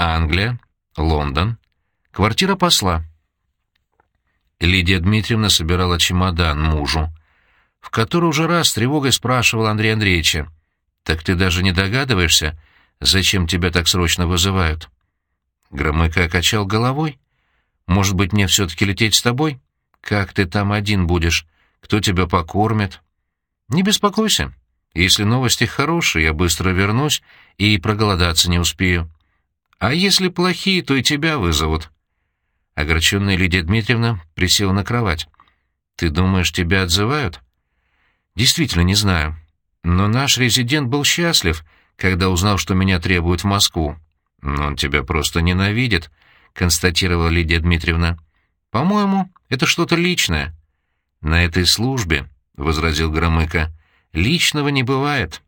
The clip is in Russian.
Англия, Лондон, квартира посла. Лидия Дмитриевна собирала чемодан мужу, в который уже раз с тревогой спрашивал Андрей Андреевича. «Так ты даже не догадываешься, зачем тебя так срочно вызывают?» Громыко качал головой. «Может быть, мне все-таки лететь с тобой? Как ты там один будешь? Кто тебя покормит?» «Не беспокойся. Если новости хорошие, я быстро вернусь и проголодаться не успею. А если плохие, то и тебя вызовут». Огорченная Лидия Дмитриевна присела на кровать. «Ты думаешь, тебя отзывают?» «Действительно не знаю. Но наш резидент был счастлив, когда узнал, что меня требуют в Москву. Но он тебя просто ненавидит», — констатировала Лидия Дмитриевна. «По-моему, это что-то личное». «На этой службе», — возразил Громыко, — «личного не бывает».